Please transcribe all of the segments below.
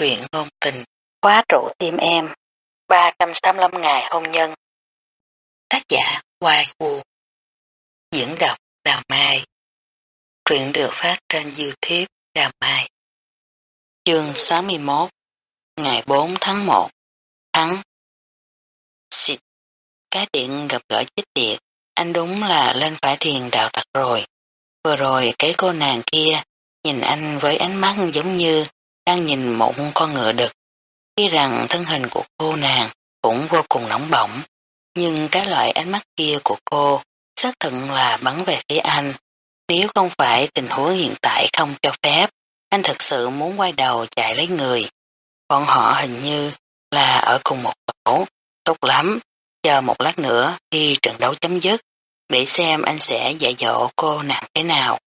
truyện ngôn tình, khóa trụ tim em, 385 ngày hôn nhân. Tác giả Hoài Vũ Diễn đọc Đào Mai. Truyện được phát trên Youtube Đào Mai. Chương 61 Ngày 4 tháng 1 Tháng. Xịt. Cái điện gặp gỡ chết tiệt. Anh đúng là lên phải thiền đạo tặc rồi. Vừa rồi cái cô nàng kia nhìn anh với ánh mắt giống như đang nhìn một con ngựa đực. Khi rằng thân hình của cô nàng cũng vô cùng nóng bỏng, nhưng cái loại ánh mắt kia của cô xác thực là bắn về phía anh. Nếu không phải tình huống hiện tại không cho phép, anh thật sự muốn quay đầu chạy lấy người. Bọn họ hình như là ở cùng một tổ, tốt lắm, chờ một lát nữa khi trận đấu chấm dứt, để xem anh sẽ dạy dỗ cô nàng thế nào.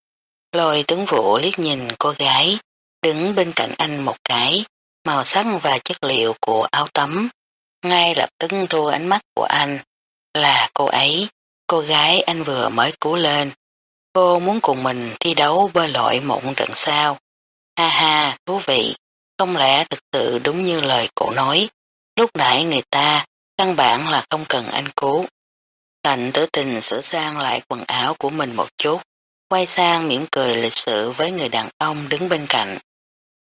Lôi tướng vũ liếc nhìn cô gái, đứng bên cạnh anh một cái, màu sắc và chất liệu của áo tắm. Ngay lập tức thu ánh mắt của anh, là cô ấy, cô gái anh vừa mới cứu lên. Cô muốn cùng mình thi đấu bơi lội một trận sao. Ha ha, thú vị, không lẽ thực sự đúng như lời cổ nói, lúc nãy người ta căn bản là không cần anh cứu. Cạnh tử tình sửa sang lại quần áo của mình một chút, quay sang mỉm cười lịch sự với người đàn ông đứng bên cạnh.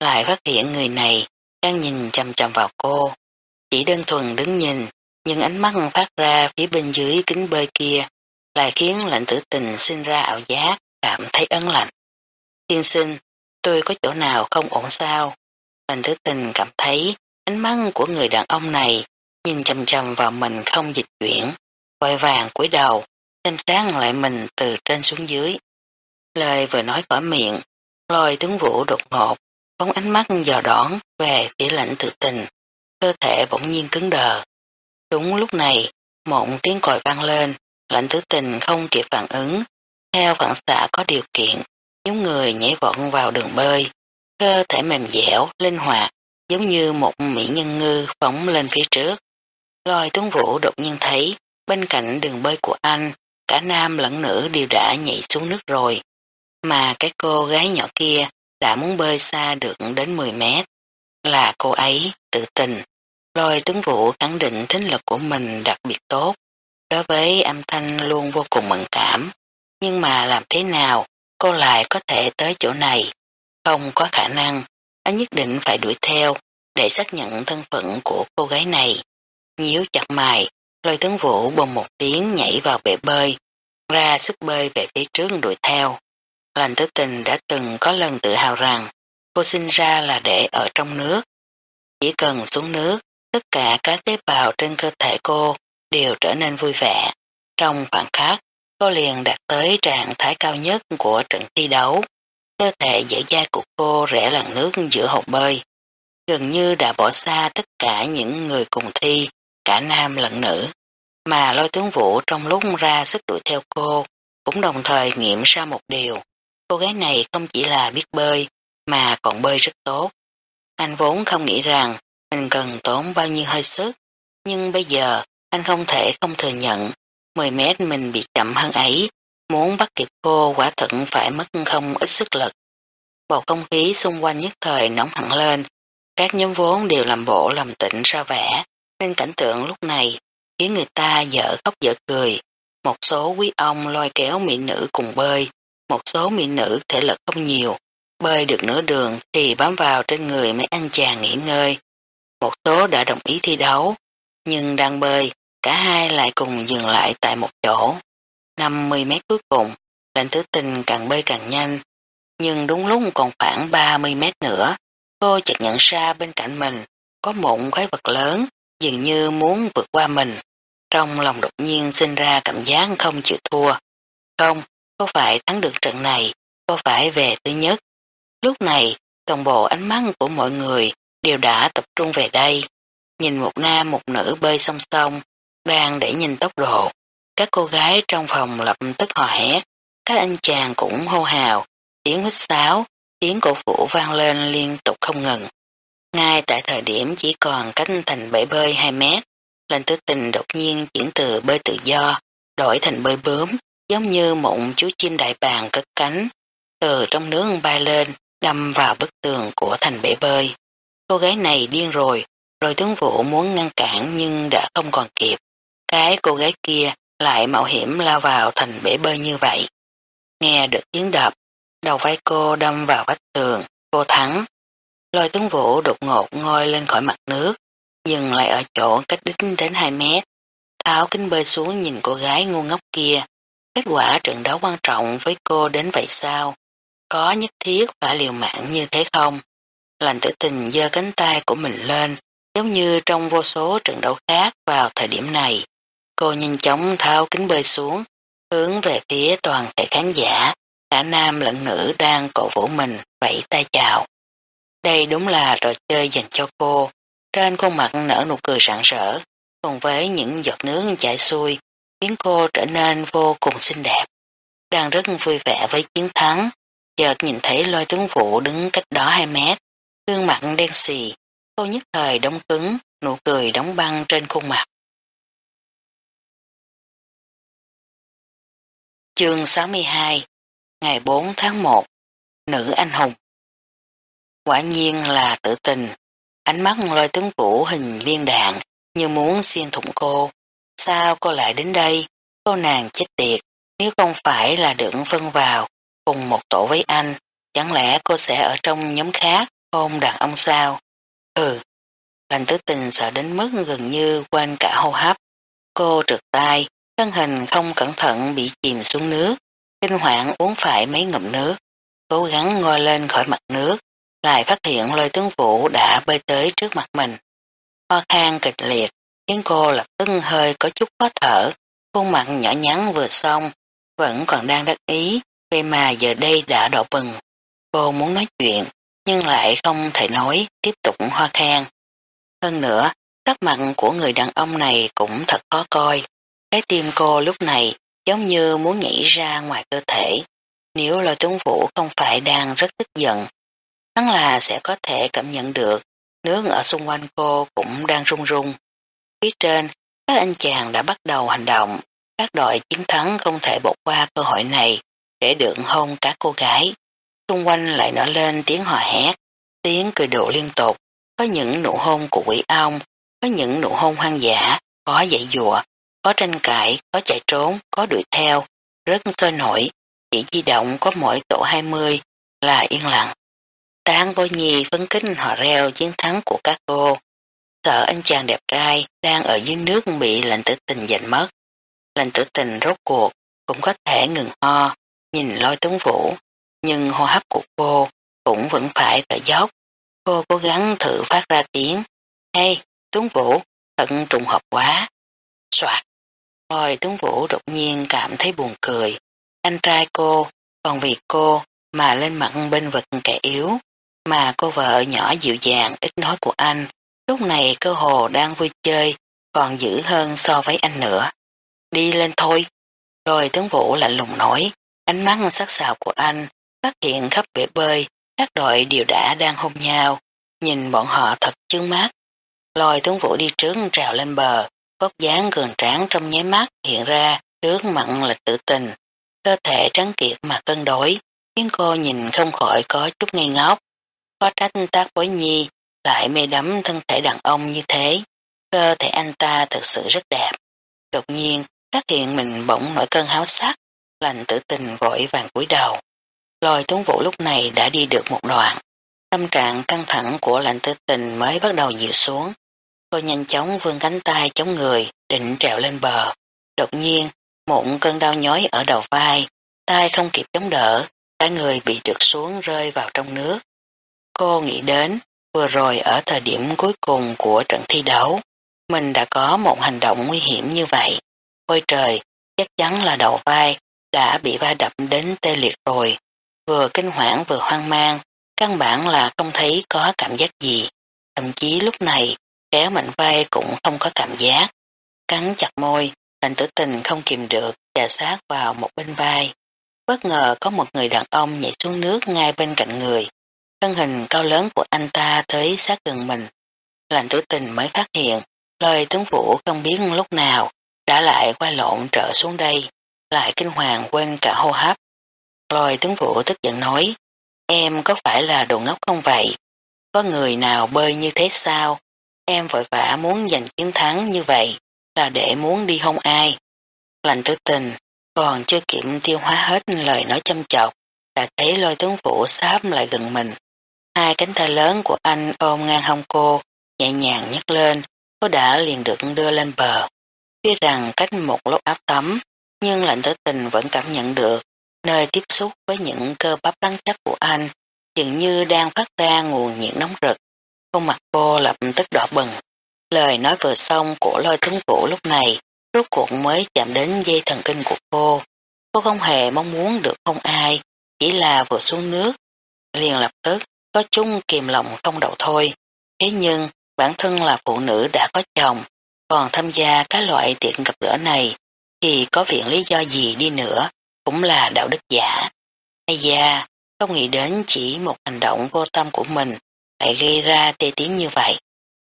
Lại phát hiện người này đang nhìn chầm chầm vào cô. Chỉ đơn thuần đứng nhìn, nhưng ánh mắt phát ra phía bên dưới kính bơi kia lại khiến lệnh tử tình sinh ra ảo giác, cảm thấy ấn lạnh. Tiên sinh, tôi có chỗ nào không ổn sao? lệnh tử tình cảm thấy ánh mắt của người đàn ông này nhìn chầm chầm vào mình không dịch chuyển, vội vàng cúi đầu, xem sáng lại mình từ trên xuống dưới. Lời vừa nói khỏi miệng, lôi tướng vũ đột ngột, phóng ánh mắt dò đón về phía lãnh tự tình, cơ thể bỗng nhiên cứng đờ. Đúng lúc này, một tiếng còi vang lên, lãnh tử tình không kịp phản ứng, theo phản xạ có điều kiện, nhóm người nhảy vọt vào đường bơi, cơ thể mềm dẻo, linh hoạt, giống như một mỹ nhân ngư phóng lên phía trước. Lôi tuấn vũ đột nhiên thấy, bên cạnh đường bơi của anh, cả nam lẫn nữ đều đã nhảy xuống nước rồi mà cái cô gái nhỏ kia đã muốn bơi xa được đến 10 mét. Là cô ấy, tự tình. Lôi tướng vũ khẳng định thính lực của mình đặc biệt tốt. Đối với âm thanh luôn vô cùng mẫn cảm. Nhưng mà làm thế nào cô lại có thể tới chỗ này? Không có khả năng. Anh nhất định phải đuổi theo để xác nhận thân phận của cô gái này. Nhíu chặt mày, lôi tướng vũ bồng một tiếng nhảy vào bể bơi, ra sức bơi về phía trước đuổi theo. Lành tử tình đã từng có lần tự hào rằng cô sinh ra là để ở trong nước. Chỉ cần xuống nước, tất cả các tế bào trên cơ thể cô đều trở nên vui vẻ. Trong khoảng khắc, cô liền đạt tới trạng thái cao nhất của trận thi đấu. Cơ thể dễ dai của cô rẽ lằn nước giữa hồ bơi. Gần như đã bỏ xa tất cả những người cùng thi, cả nam lẫn nữ. Mà lôi tướng vũ trong lúc ra sức đuổi theo cô, cũng đồng thời nghiệm ra một điều. Cô gái này không chỉ là biết bơi, mà còn bơi rất tốt. Anh vốn không nghĩ rằng mình cần tốn bao nhiêu hơi sức, nhưng bây giờ anh không thể không thừa nhận 10 mét mình bị chậm hơn ấy, muốn bắt kịp cô quả thận phải mất không ít sức lực. Bầu không khí xung quanh nhất thời nóng hẳn lên, các nhóm vốn đều làm bộ làm tịnh ra vẻ, nên cảnh tượng lúc này khiến người ta dở khóc dở cười. Một số quý ông lôi kéo mỹ nữ cùng bơi, một số mỹ nữ thể lực không nhiều, bơi được nửa đường thì bám vào trên người mấy anh chàng nghỉ ngơi. Một số đã đồng ý thi đấu, nhưng đang bơi, cả hai lại cùng dừng lại tại một chỗ. 50 mét cuối cùng, lệnh thứ tình càng bơi càng nhanh, nhưng đúng lúc còn khoảng 30 mét nữa, cô chợt nhận ra bên cạnh mình có một quái vật lớn, dường như muốn vượt qua mình. Trong lòng đột nhiên sinh ra cảm giác không chịu thua. Không, cô phải thắng được trận này, cô phải về thứ nhất. Lúc này, toàn bộ ánh mắt của mọi người đều đã tập trung về đây. Nhìn một nam một nữ bơi song song, đang để nhìn tốc độ. Các cô gái trong phòng lập tức hò hét, các anh chàng cũng hô hào, tiếng hít sáo, tiếng cổ vũ vang lên liên tục không ngừng. Ngay tại thời điểm chỉ còn cách thành bể bơi 2 mét, lệnh tử tình đột nhiên chuyển từ bơi tự do, đổi thành bơi bướm, giống như một chú chim đại bàng cất cánh, từ trong nước bay lên, đâm vào bức tường của thành bể bơi. Cô gái này điên rồi, rồi tướng vũ muốn ngăn cản nhưng đã không còn kịp. Cái cô gái kia lại mạo hiểm lao vào thành bể bơi như vậy. Nghe được tiếng đập, đầu vai cô đâm vào vách tường, cô thắng. Lôi tướng vũ đột ngột ngôi lên khỏi mặt nước, dừng lại ở chỗ cách đích đến 2 mét. Tháo kính bơi xuống nhìn cô gái ngu ngốc kia. Kết quả trận đấu quan trọng với cô đến vậy sao? Có nhất thiết phải liều mạng như thế không? Lành tử tình giơ cánh tay của mình lên, giống như trong vô số trận đấu khác vào thời điểm này. Cô nhanh chóng tháo kính bơi xuống, hướng về phía toàn thể khán giả, cả nam lẫn nữ đang cổ vũ mình, vẫy tay chào. Đây đúng là trò chơi dành cho cô. Trên khuôn mặt nở nụ cười rạng rỡ, cùng với những giọt nước chảy xuôi, khiến cô trở nên vô cùng xinh đẹp. Đang rất vui vẻ với chiến thắng, chợt nhìn thấy lôi tướng vũ đứng cách đó 2 mét, gương mặt đen xì, cô nhất thời đóng cứng, nụ cười đóng băng trên khuôn mặt. Chương 62 Ngày 4 tháng 1 Nữ anh hùng Quả nhiên là tự tình, ánh mắt lôi tướng vũ hình viên đạn như muốn xuyên thủng cô. Sao cô lại đến đây? Cô nàng chết tiệt, nếu không phải là được phân vào cùng một tổ với anh, chẳng lẽ cô sẽ ở trong nhóm khác hôn đàn ông sao? Ừ, lành tứ tình sợ đến mức gần như quên cả hô hấp. Cô trượt tay, thân hình không cẩn thận bị chìm xuống nước, kinh hoảng uống phải mấy ngụm nước, cố gắng ngồi lên khỏi mặt nước, lại phát hiện lôi tướng vũ đã bơi tới trước mặt mình. Hoa khang kịch liệt, khiến cô lập tức hơi có chút khó thở, khuôn mặt nhỏ nhắn vừa xong, vẫn còn đang đắc ý, về mà giờ đây đã đỏ bừng. Cô muốn nói chuyện, nhưng lại không thể nói, tiếp tục hoa khen. Hơn nữa, sắc mặt của người đàn ông này cũng thật khó coi. Cái tim cô lúc này giống như muốn nhảy ra ngoài cơ thể. Nếu lôi tuấn vũ không phải đang rất tức giận, hắn là sẽ có thể cảm nhận được nước ở xung quanh cô cũng đang rung rung. Phía trên, các anh chàng đã bắt đầu hành động, các đội chiến thắng không thể bỏ qua cơ hội này để được hôn các cô gái. Xung quanh lại nở lên tiếng hò hét, tiếng cười đùa liên tục, có những nụ hôn của quỷ ong, có những nụ hôn hoang dã, có dạy dùa, có tranh cãi, có chạy trốn, có đuổi theo, rất sôi nổi, chỉ di động có mỗi tổ 20 là yên lặng. Tán vô nhi phấn kính họ reo chiến thắng của các cô. Sợ anh chàng đẹp trai đang ở dưới nước bị lệnh tử tình giành mất. Lệnh tử tình rốt cuộc cũng có thể ngừng ho, nhìn lôi tuấn vũ, nhưng hô hấp của cô cũng vẫn phải thở dốc. Cô cố gắng thử phát ra tiếng. Hey, tuấn vũ, thật trùng hợp quá. Soạt. Rồi tuấn vũ đột nhiên cảm thấy buồn cười. Anh trai cô, còn vì cô mà lên mặt bên vực kẻ yếu mà cô vợ nhỏ dịu dàng ít nói của anh, lúc này cơ hồ đang vui chơi, còn dữ hơn so với anh nữa. Đi lên thôi. Rồi tướng vũ lạnh lùng nói, ánh mắt sắc sảo của anh, phát hiện khắp bể bơi, các đội đều đã đang hôn nhau, nhìn bọn họ thật chướng mắt. Lôi tướng vũ đi trước trào lên bờ, vóc dáng cường tráng trong nháy mắt hiện ra trước mặn lịch tự tình, cơ thể trắng kiệt mà cân đối, khiến cô nhìn không khỏi có chút ngây ngốc. Có trách tác bối nhi, lại mê đắm thân thể đàn ông như thế. Cơ thể anh ta thực sự rất đẹp. Đột nhiên, phát hiện mình bỗng nổi cơn háo sắc, lành tử tình vội vàng cúi đầu. Lôi tuấn vũ lúc này đã đi được một đoạn. Tâm trạng căng thẳng của lạnh tử tình mới bắt đầu dịu xuống. Cô nhanh chóng vươn cánh tay chống người, định trèo lên bờ. Đột nhiên, một cơn đau nhói ở đầu vai, tay không kịp chống đỡ, cả người bị trượt xuống rơi vào trong nước. Cô nghĩ đến, vừa rồi ở thời điểm cuối cùng của trận thi đấu, mình đã có một hành động nguy hiểm như vậy. Ôi trời, chắc chắn là đầu vai đã bị va đập đến tê liệt rồi. Vừa kinh hoảng vừa hoang mang, căn bản là không thấy có cảm giác gì. Thậm chí lúc này, kéo mạnh vai cũng không có cảm giác. Cắn chặt môi, thành tử tình không kìm được, trà sát vào một bên vai. Bất ngờ có một người đàn ông nhảy xuống nước ngay bên cạnh người. Thân hình cao lớn của anh ta tới sát gần mình. Lành tử tình mới phát hiện, lời tướng vũ không biết lúc nào, đã lại quay lộn trở xuống đây, lại kinh hoàng quên cả hô hấp. Lôi tướng vũ tức giận nói, em có phải là đồ ngốc không vậy? có người nào bơi như thế sao? Em vội vã muốn giành chiến thắng như vậy là để muốn đi hôn ai. Lành tử tình, còn chưa kịp tiêu hóa hết lời nói châm chọc, đã thấy lôi tướng vũ sáp lại gần mình. Hai cánh tay lớn của anh ôm ngang hông cô, nhẹ nhàng nhấc lên, cô đã liền được đưa lên bờ. Tuy rằng cách một lúc áp tấm, nhưng lạnh tử tình vẫn cảm nhận được nơi tiếp xúc với những cơ bắp rắn chắc của anh dường như đang phát ra nguồn nhiệt nóng rực. Khuôn mặt cô lập tức đỏ bừng. Lời nói vừa xong của lôi tướng vũ lúc này rốt cuộc mới chạm đến dây thần kinh của cô. Cô không hề mong muốn được không ai, chỉ là vừa xuống nước. Liền lập tức có chung kìm lòng không đậu thôi. Thế nhưng bản thân là phụ nữ đã có chồng, còn tham gia các loại tiện gặp gỡ này thì có viện lý do gì đi nữa cũng là đạo đức giả. Hay da, không nghĩ đến chỉ một hành động vô tâm của mình lại gây ra tê tiếng như vậy.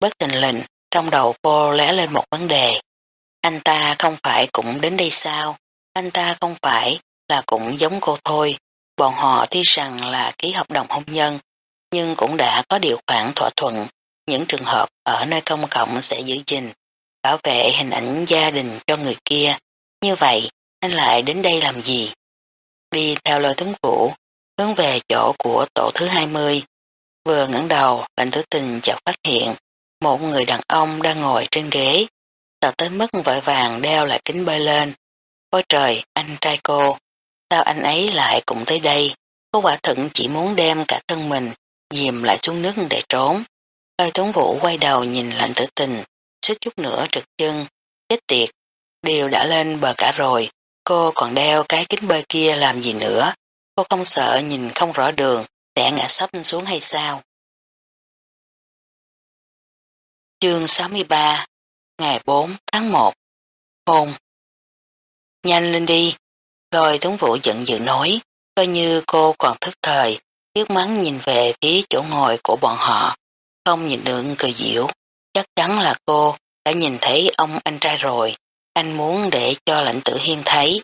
Bất tình lình, trong đầu cô lẽ lên một vấn đề. Anh ta không phải cũng đến đây sao? Anh ta không phải là cũng giống cô thôi. Bọn họ tuy rằng là ký hợp đồng hôn nhân, nhưng cũng đã có điều khoản thỏa thuận. Những trường hợp ở nơi công cộng sẽ giữ gìn, bảo vệ hình ảnh gia đình cho người kia. Như vậy, anh lại đến đây làm gì? Đi theo lời tướng phủ, hướng về chỗ của tổ thứ 20. Vừa ngẩng đầu, lệnh tử tình chợt phát hiện một người đàn ông đang ngồi trên ghế, sợ tới mức vội vàng đeo lại kính bơi lên. Ôi trời, anh trai cô, sao anh ấy lại cũng tới đây? Cô quả thận chỉ muốn đem cả thân mình dìm lại xuống nước để trốn. Lôi tuấn vũ quay đầu nhìn lạnh tử tình, suýt chút nữa trượt chân, chết tiệt, đều đã lên bờ cả rồi, cô còn đeo cái kính bơi kia làm gì nữa, cô không sợ nhìn không rõ đường, sẽ ngã sấp xuống hay sao? Chương 63 Ngày 4 tháng 1 Hôn. Nhanh lên đi, rồi Tuấn Vũ giận dữ nói, coi như cô còn thức thời, tiếc mắng nhìn về phía chỗ ngồi của bọn họ, không nhìn được cười diễu, chắc chắn là cô đã nhìn thấy ông anh trai rồi, anh muốn để cho lãnh tử hiên thấy,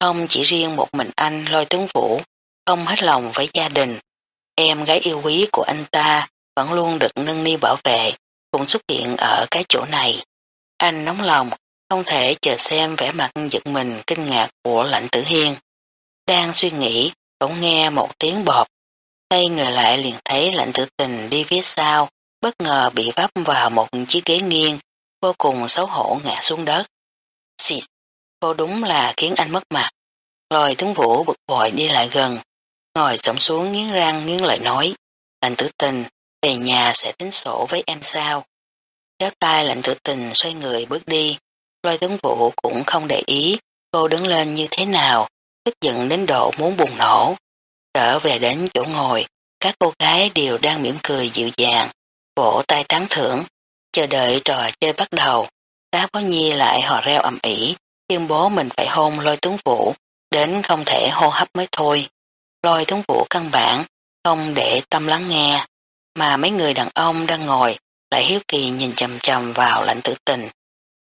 không chỉ riêng một mình anh lôi tướng vũ, không hết lòng với gia đình, em gái yêu quý của anh ta vẫn luôn được nâng niu bảo vệ, cũng xuất hiện ở cái chỗ này. Anh nóng lòng, không thể chờ xem vẻ mặt giật mình kinh ngạc của lãnh tử hiên. Đang suy nghĩ, bỗng nghe một tiếng bọt. Tay người lại liền thấy lạnh tử tình đi phía sau, bất ngờ bị vấp vào một chiếc ghế nghiêng, vô cùng xấu hổ ngã xuống đất. Xịt, cô đúng là khiến anh mất mặt. Lòi tướng vũ bực bội đi lại gần, ngồi sổng xuống nghiến răng nghiến lợi nói, lạnh tử tình, về nhà sẽ tính sổ với em sao. Kéo tay lạnh tử tình xoay người bước đi, lôi tướng vũ cũng không để ý cô đứng lên như thế nào, tức giận đến độ muốn bùng nổ. Trở về đến chỗ ngồi, các cô gái đều đang mỉm cười dịu dàng, vỗ tay tán thưởng, chờ đợi trò chơi bắt đầu. Cá bó nhi lại hò reo ầm ĩ, tuyên bố mình phải hôn lôi tướng vũ, đến không thể hô hấp mới thôi. Lôi tướng vũ căn bản, không để tâm lắng nghe, mà mấy người đàn ông đang ngồi lại hiếu kỳ nhìn chầm chầm vào lãnh tử tình.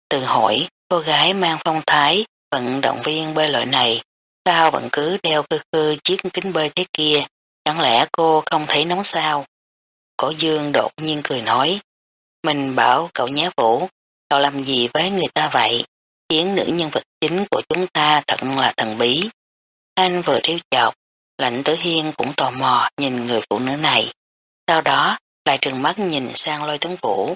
Từ hỏi, cô gái mang phong thái, vận động viên bơi lội này, sao vẫn cứ đeo cơ cơ chiếc kính bơi thế kia, chẳng lẽ cô không thấy nóng sao? Cổ dương đột nhiên cười nói, mình bảo cậu nhá vũ, cậu làm gì với người ta vậy? Khiến nữ nhân vật chính của chúng ta thật là thần bí. Anh vừa trêu chọc, lạnh tử hiên cũng tò mò nhìn người phụ nữ này. Sau đó, lại trừng mắt nhìn sang lôi tuấn vũ.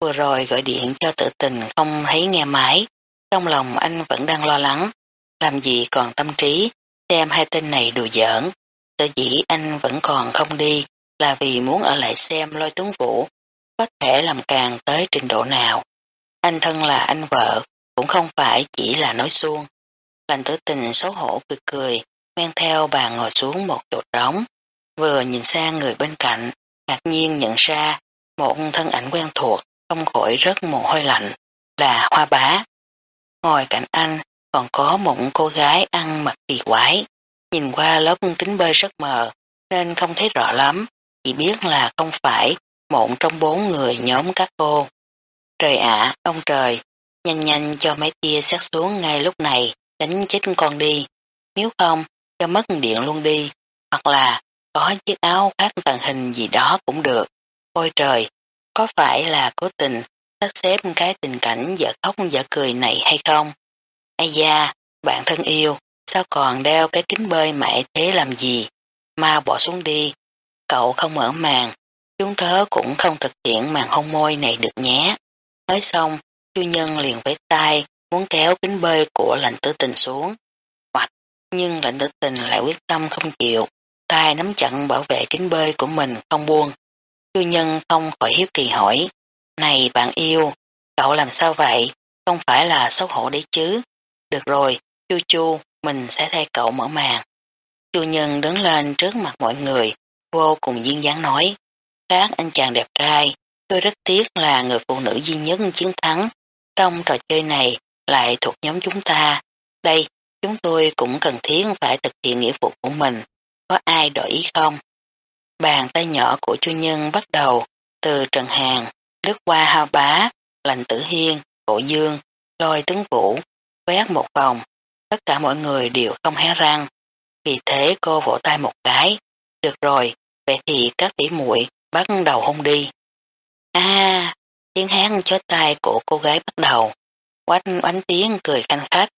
Vừa rồi gọi điện cho tự tình không thấy nghe máy. Trong lòng anh vẫn đang lo lắng. Làm gì còn tâm trí, xem hai tên này đùa giỡn. Sở dĩ anh vẫn còn không đi là vì muốn ở lại xem lôi tuấn vũ có thể làm càng tới trình độ nào. Anh thân là anh vợ, cũng không phải chỉ là nói suông. Lành tử tình xấu hổ cười cười, men theo bà ngồi xuống một chỗ trống, vừa nhìn sang người bên cạnh, ngạc nhiên nhận ra một thân ảnh quen thuộc, không khỏi rất mồ hôi lạnh, là hoa bá. Ngồi cạnh anh còn có một cô gái ăn mặc kỳ quái, nhìn qua lớp kính bơi rất mờ, nên không thấy rõ lắm, chỉ biết là không phải một trong bốn người nhóm các cô. Trời ạ, ông trời, nhanh nhanh cho mấy tia xét xuống ngay lúc này, đánh chết con đi. Nếu không, cho mất điện luôn đi, hoặc là có chiếc áo khác tàn hình gì đó cũng được. Ôi trời, có phải là cố tình sắp xếp cái tình cảnh vợ khóc vợ cười này hay không? Ây da, bạn thân yêu, sao còn đeo cái kính bơi mãi thế làm gì? Mau bỏ xuống đi, cậu không mở màn, chúng thớ cũng không thực hiện màn hôn môi này được nhé. Nói xong, chu nhân liền với tay muốn kéo kính bơi của lạnh tử tình xuống. Hoặc, nhưng lạnh tử tình lại quyết tâm không chịu, tay nắm chặn bảo vệ kính bơi của mình không buông. Chu nhân không khỏi hiếu kỳ hỏi, này bạn yêu, cậu làm sao vậy? Không phải là xấu hổ đấy chứ? Được rồi, chu chu, mình sẽ thay cậu mở màn. Chu nhân đứng lên trước mặt mọi người, vô cùng duyên dáng nói, các anh chàng đẹp trai, tôi rất tiếc là người phụ nữ duy nhất chiến thắng. Trong trò chơi này lại thuộc nhóm chúng ta. Đây, chúng tôi cũng cần thiết phải thực hiện nghĩa vụ của mình. Có ai đổi ý không? Bàn tay nhỏ của chu nhân bắt đầu từ Trần Hàng, lướt qua hao bá, lành tử hiên, cổ dương, lôi tướng vũ, quét một vòng. Tất cả mọi người đều không hé răng. Vì thế cô vỗ tay một cái. Được rồi, vậy thì các tỷ muội bắt đầu hôn đi. À, tiếng hán chói tay của cô gái bắt đầu. Quách oánh tiếng cười khanh khách,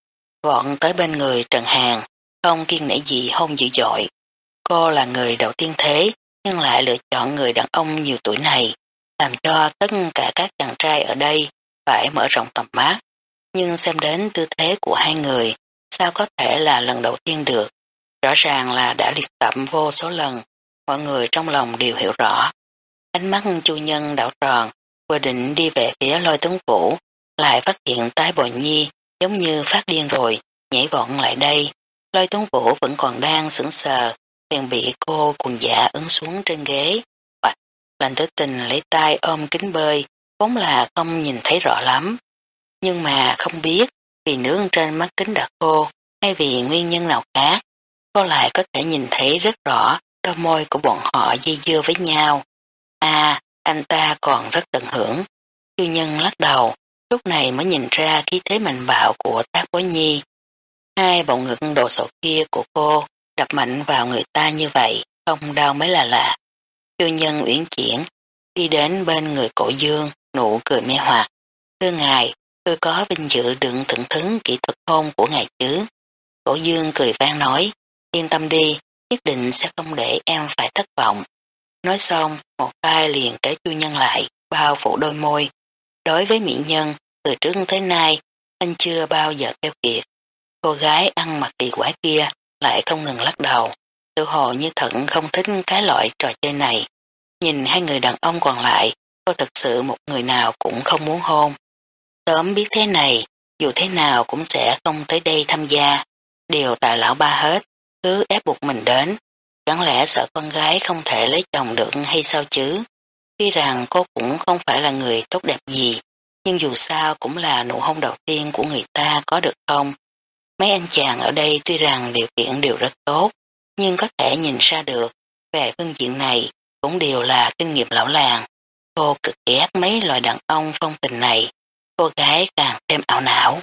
vọn tới bên người Trần Hàng, không kiên nể gì hôn dữ dội. Cô là người đầu tiên thế, nhưng lại lựa chọn người đàn ông nhiều tuổi này, làm cho tất cả các chàng trai ở đây phải mở rộng tầm mắt. Nhưng xem đến tư thế của hai người, sao có thể là lần đầu tiên được. Rõ ràng là đã liệt tập vô số lần, mọi người trong lòng đều hiểu rõ. Ánh mắt chu nhân đảo tròn, vừa định đi về phía lôi tướng vũ, lại phát hiện tái bồi nhi giống như phát điên rồi, nhảy vọt lại đây. Lôi tướng vũ vẫn còn đang sững sờ, liền bị cô cùng dạ ứng xuống trên ghế. Hoặc lành tử tình lấy tay ôm kính bơi, vốn là không nhìn thấy rõ lắm. Nhưng mà không biết vì nướng trên mắt kính đã khô hay vì nguyên nhân nào khác, cô lại có thể nhìn thấy rất rõ đôi môi của bọn họ dây dưa với nhau. À, anh ta còn rất tận hưởng. Chư nhân lắc đầu, lúc này mới nhìn ra khí thế mạnh bạo của tác bối nhi. Hai bọn ngực đồ sổ kia của cô đập mạnh vào người ta như vậy, không đau mới là lạ. Chư nhân uyển chuyển, đi đến bên người cổ dương, nụ cười mê hoặc. Thưa ngài, tôi có vinh dự được thưởng thức kỹ thuật hôn của ngài chứ. Cổ dương cười vang nói, yên tâm đi, nhất định sẽ không để em phải thất vọng. Nói xong, một tay liền kéo chu nhân lại, bao phủ đôi môi. Đối với mỹ nhân, từ trước tới nay, anh chưa bao giờ keo kiệt. Cô gái ăn mặc kỳ quái kia lại không ngừng lắc đầu. Tự hồ như thận không thích cái loại trò chơi này. Nhìn hai người đàn ông còn lại, cô thật sự một người nào cũng không muốn hôn. Sớm biết thế này, dù thế nào cũng sẽ không tới đây tham gia. Đều tại lão ba hết, cứ ép buộc mình đến. Chẳng lẽ sợ con gái không thể lấy chồng được hay sao chứ? Tuy rằng cô cũng không phải là người tốt đẹp gì, nhưng dù sao cũng là nụ hôn đầu tiên của người ta có được không? Mấy anh chàng ở đây tuy rằng điều kiện đều rất tốt, nhưng có thể nhìn ra được về phương diện này cũng đều là kinh nghiệm lão làng. Cô cực ghét mấy loại đàn ông phong tình này, cô gái càng thêm ảo não.